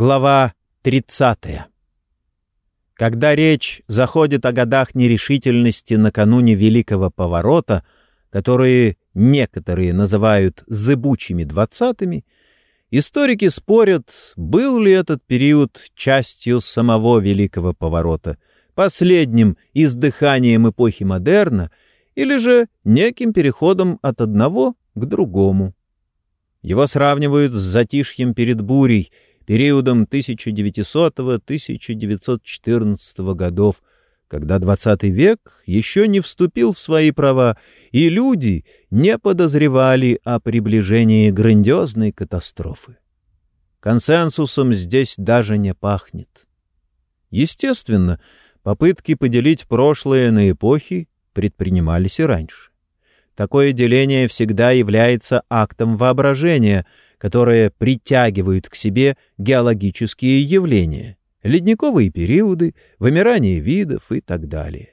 Глава 30. Когда речь заходит о годах нерешительности накануне Великого Поворота, которые некоторые называют «зыбучими двадцатыми», историки спорят, был ли этот период частью самого Великого Поворота, последним издыханием эпохи модерна или же неким переходом от одного к другому. Его сравнивают с затишьем перед бурей — периодом 1900-1914 годов, когда XX век еще не вступил в свои права, и люди не подозревали о приближении грандиозной катастрофы. Консенсусом здесь даже не пахнет. Естественно, попытки поделить прошлое на эпохи предпринимались и раньше. Такое деление всегда является актом воображения, которое притягивает к себе геологические явления, ледниковые периоды, вымирание видов и так далее.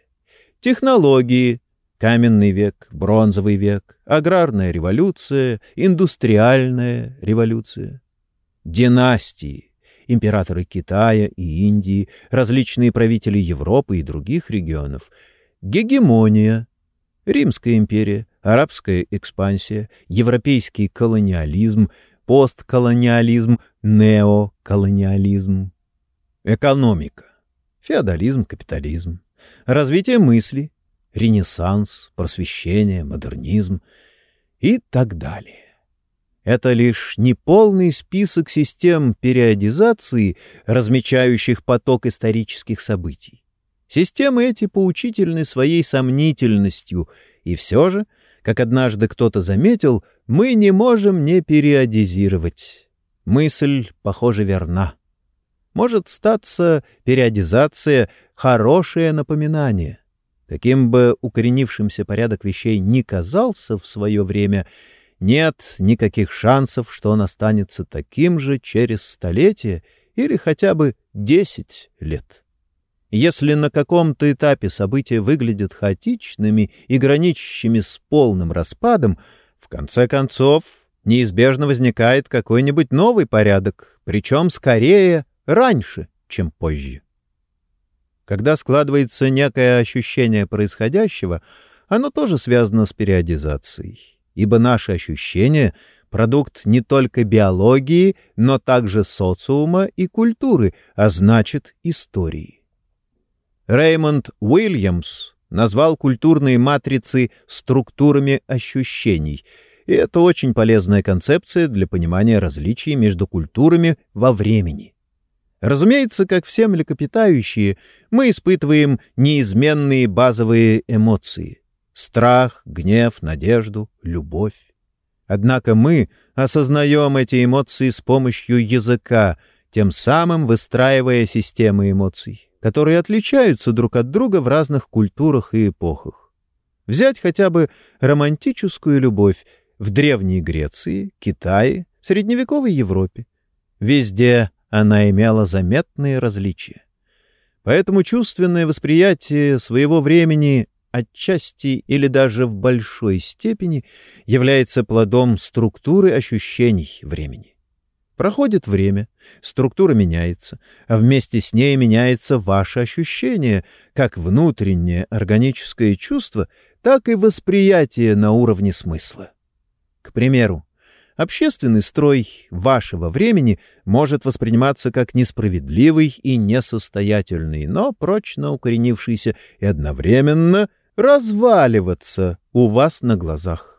Технологии — каменный век, бронзовый век, аграрная революция, индустриальная революция. Династии — императоры Китая и Индии, различные правители Европы и других регионов. Гегемония — Римская империя — арабская экспансия, европейский колониализм, постколониализм, неоколониализм. Экономика. Феодализм, капитализм. Развитие мысли, ренессанс, просвещение, модернизм и так далее. Это лишь неполный список систем периодизации, размечающих поток исторических событий. Системы эти поучительны своей сомнительностью, и все же как однажды кто-то заметил, мы не можем не периодизировать. Мысль, похоже, верна. Может статься периодизация — хорошее напоминание. Каким бы укоренившимся порядок вещей ни казался в свое время, нет никаких шансов, что он останется таким же через столетие или хотя бы десять лет. Если на каком-то этапе события выглядят хаотичными и граничащими с полным распадом, в конце концов неизбежно возникает какой-нибудь новый порядок, причем скорее раньше, чем позже. Когда складывается некое ощущение происходящего, оно тоже связано с периодизацией, ибо наши ощущения — продукт не только биологии, но также социума и культуры, а значит, истории. Реймонд Уильямс назвал культурные матрицы структурами ощущений, и это очень полезная концепция для понимания различий между культурами во времени. Разумеется, как все млекопитающие, мы испытываем неизменные базовые эмоции — страх, гнев, надежду, любовь. Однако мы осознаем эти эмоции с помощью языка, тем самым выстраивая системы эмоций которые отличаются друг от друга в разных культурах и эпохах. Взять хотя бы романтическую любовь в Древней Греции, Китае, Средневековой Европе. Везде она имела заметные различия. Поэтому чувственное восприятие своего времени отчасти или даже в большой степени является плодом структуры ощущений времени. Проходит время, структура меняется, а вместе с ней меняется ваше ощущение, как внутреннее органическое чувство, так и восприятие на уровне смысла. К примеру, общественный строй вашего времени может восприниматься как несправедливый и несостоятельный, но прочно укоренившийся и одновременно разваливаться у вас на глазах.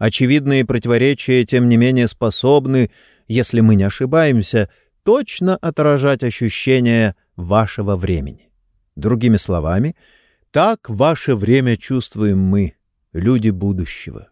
Очевидные противоречия, тем не менее, способны, если мы не ошибаемся, точно отражать ощущения вашего времени. Другими словами, так ваше время чувствуем мы, люди будущего.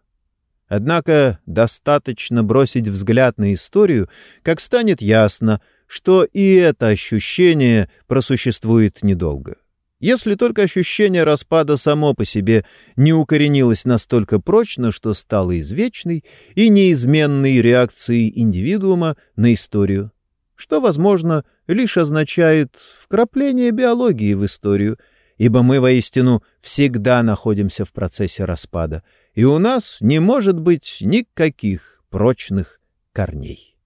Однако достаточно бросить взгляд на историю, как станет ясно, что и это ощущение просуществует недолго если только ощущение распада само по себе не укоренилось настолько прочно, что стало извечной и неизменной реакцией индивидуума на историю, что, возможно, лишь означает вкрапление биологии в историю, ибо мы воистину всегда находимся в процессе распада, и у нас не может быть никаких прочных корней.